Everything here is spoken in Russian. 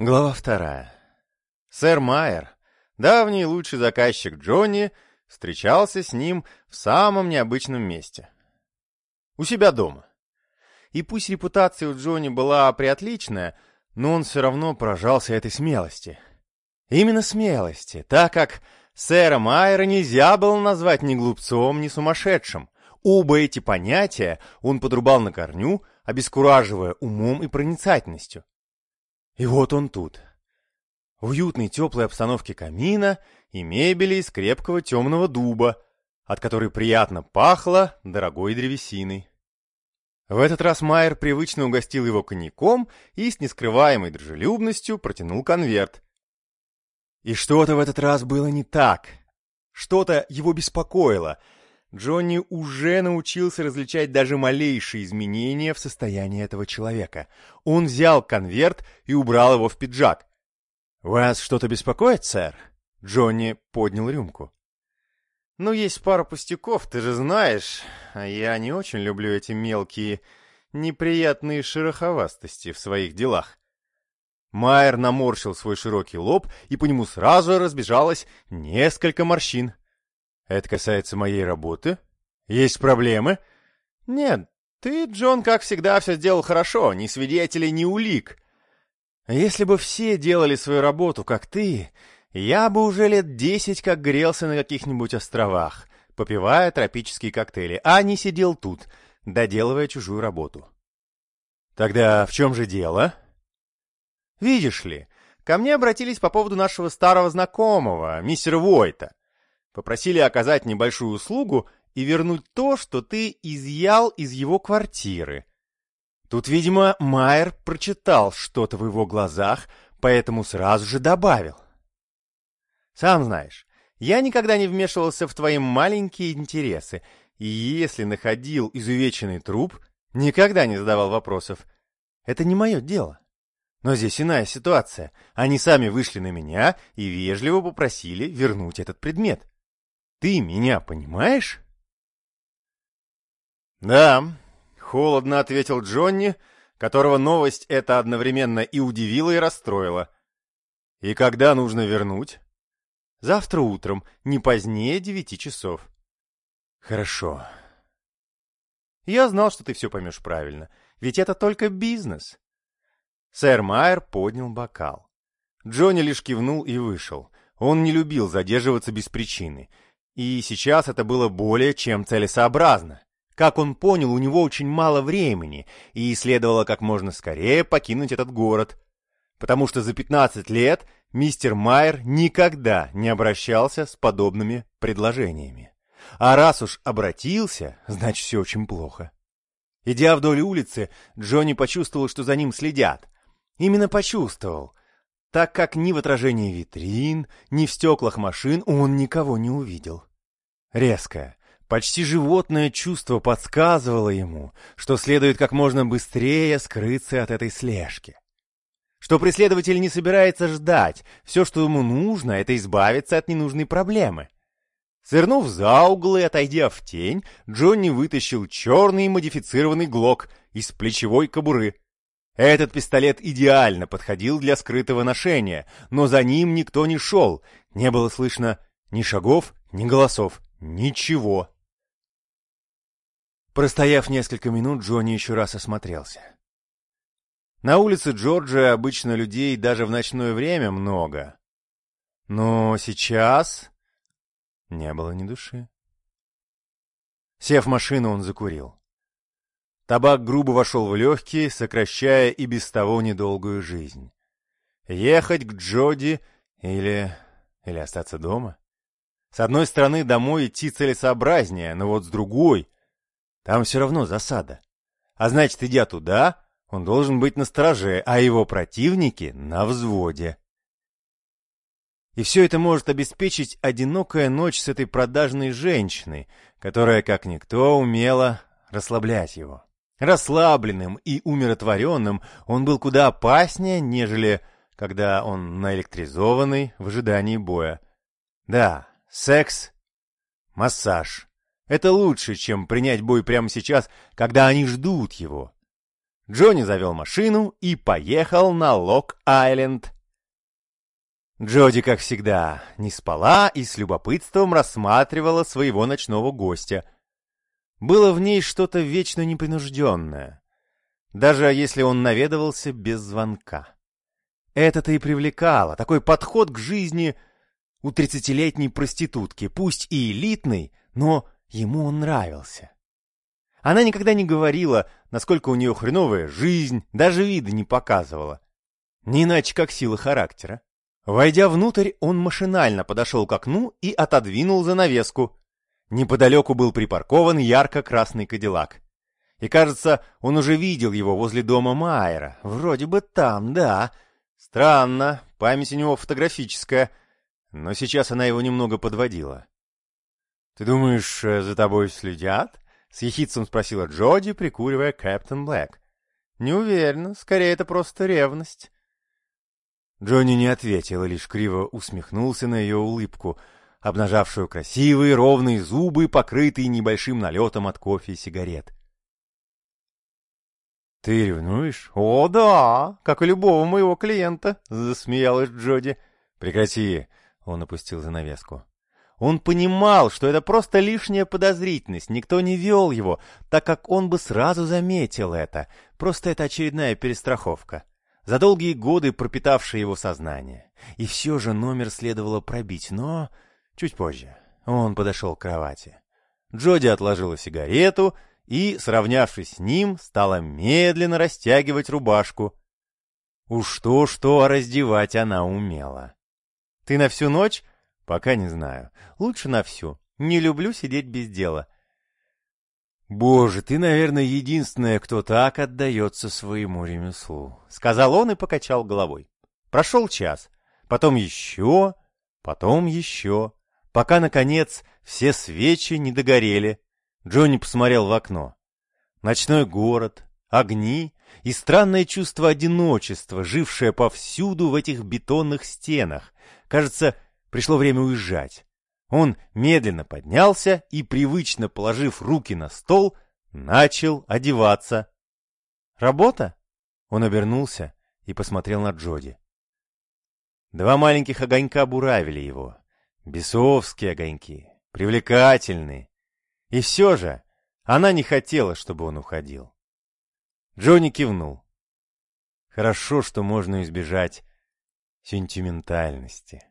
Глава вторая. Сэр Майер, давний лучший заказчик Джонни, встречался с ним в самом необычном месте. У себя дома. И пусть репутация у Джонни была приотличная, но он все равно поражался этой смелости. Именно смелости, так как сэра Майера нельзя было назвать ни глупцом, ни сумасшедшим. Оба эти понятия он подрубал на корню, обескураживая умом и проницательностью. И вот он тут. В уютной теплой обстановке камина и мебели из крепкого темного дуба, от которой приятно пахло дорогой древесиной. В этот раз Майер привычно угостил его коньяком и с нескрываемой дружелюбностью протянул конверт. И что-то в этот раз было не так. Что-то его беспокоило. Джонни уже научился различать даже малейшие изменения в состоянии этого человека. Он взял конверт и убрал его в пиджак. «Вас что-то беспокоит, сэр?» Джонни поднял рюмку. «Ну, есть пара пустяков, ты же знаешь. А я не очень люблю эти мелкие, неприятные шероховастости в своих делах». Майер наморщил свой широкий лоб, и по нему сразу разбежалось несколько морщин. «Это касается моей работы? Есть проблемы?» «Нет, ты, Джон, как всегда, все сделал хорошо, ни свидетелей, ни улик. Если бы все делали свою работу, как ты, я бы уже лет десять как грелся на каких-нибудь островах, попивая тропические коктейли, а не сидел тут, доделывая чужую работу. Тогда в чем же дело? Видишь ли, ко мне обратились по поводу нашего старого знакомого, мистера Войта. Попросили оказать небольшую услугу и вернуть то, что ты изъял из его квартиры. Тут, видимо, Майер прочитал что-то в его глазах, поэтому сразу же добавил. Сам знаешь, я никогда не вмешивался в твои маленькие интересы, и если находил изувеченный труп, никогда не задавал вопросов. Это не мое дело. Но здесь иная ситуация. Они сами вышли на меня и вежливо попросили вернуть этот предмет. Ты меня понимаешь? Да, холодно ответил Джонни, которого новость эта одновременно и удивила, и расстроила. И когда нужно вернуть? Завтра утром, не позднее девяти часов. Хорошо. Я знал, что ты все поймешь правильно, ведь это только бизнес. Сэр Майер поднял бокал. Джонни лишь кивнул и вышел. Он не любил задерживаться без причины. И сейчас это было более чем целесообразно. Как он понял, у него очень мало времени, и следовало как можно скорее покинуть этот город. Потому что за 15 лет мистер Майер никогда не обращался с подобными предложениями. А раз уж обратился, значит все очень плохо. Идя вдоль улицы, Джонни почувствовал, что за ним следят. Именно почувствовал, так как ни в отражении витрин, ни в стеклах машин он никого не увидел. Резкое, почти животное чувство подсказывало ему, что следует как можно быстрее скрыться от этой слежки. Что преследователь не собирается ждать, все, что ему нужно, это избавиться от ненужной проблемы. Свернув за угол и отойдя в тень, Джонни вытащил черный модифицированный глок из плечевой кобуры. Этот пистолет идеально подходил для скрытого ношения, но за ним никто не шел, не было слышно ни шагов, ни голосов, ничего. Простояв несколько минут, Джонни еще раз осмотрелся. На улице Джорджия обычно людей даже в ночное время много. Но сейчас не было ни души. Сев в машину, он закурил. Табак грубо вошел в легкие, сокращая и без того недолгую жизнь. Ехать к Джоди или... или остаться дома? С одной стороны, домой идти целесообразнее, но вот с другой... Там все равно засада. А значит, идя туда, он должен быть на страже, а его противники на взводе. И все это может обеспечить одинокая ночь с этой продажной женщиной, которая, как никто, умела расслаблять его. Расслабленным и умиротворенным он был куда опаснее, нежели когда он наэлектризованный в ожидании боя. Да, секс, массаж. Это лучше, чем принять бой прямо сейчас, когда они ждут его. Джонни завел машину и поехал на Лок-Айленд. Джоди, как всегда, не спала и с любопытством рассматривала своего ночного гостя. Было в ней что-то вечно непринужденное, даже если он наведывался без звонка. Это-то и привлекало, такой подход к жизни у тридцатилетней проститутки, пусть и элитный, но ему он нравился. Она никогда не говорила, насколько у нее хреновая жизнь, даже вида не показывала. Не иначе, как сила характера. Войдя внутрь, он машинально подошел к окну и отодвинул занавеску. Неподалеку был припаркован ярко-красный кадиллак. И, кажется, он уже видел его возле дома Майера. Вроде бы там, да. Странно, память у него фотографическая. Но сейчас она его немного подводила. «Ты думаешь, э, за тобой следят?» — с ехидцем спросила Джоди, прикуривая Кэптон Блэк. «Не уверена, скорее это просто ревность». Джонни не ответил, лишь криво усмехнулся на ее улыбку, обнажавшую красивые ровные зубы, покрытые небольшим налетом от кофе и сигарет. «Ты ревнуешь?» «О, да, как у любого моего клиента», — засмеялась Джоди. «Прекрати», — он опустил занавеску. Он понимал, что это просто лишняя подозрительность, никто не вел его, так как он бы сразу заметил это. Просто это очередная перестраховка за долгие годы пропитавшее его сознание. И все же номер следовало пробить, но чуть позже. Он подошел к кровати. Джоди отложила сигарету и, сравнявшись с ним, стала медленно растягивать рубашку. Уж то-что, раздевать она умела. «Ты на всю ночь?» «Пока не знаю. Лучше на всю. Не люблю сидеть без дела». «Боже, ты, наверное, единственная, кто так отдается своему ремеслу», — сказал он и покачал головой. Прошел час, потом еще, потом еще, пока, наконец, все свечи не догорели. Джонни посмотрел в окно. Ночной город, огни и странное чувство одиночества, жившее повсюду в этих бетонных стенах. Кажется, пришло время уезжать. Он медленно поднялся и, привычно положив руки на стол, начал одеваться. «Работа?» Он обернулся и посмотрел на Джоди. Два маленьких огонька буравили его. Бесовские огоньки, привлекательные. И все же она не хотела, чтобы он уходил. Джонни кивнул. Хорошо, что можно избежать сентиментальности.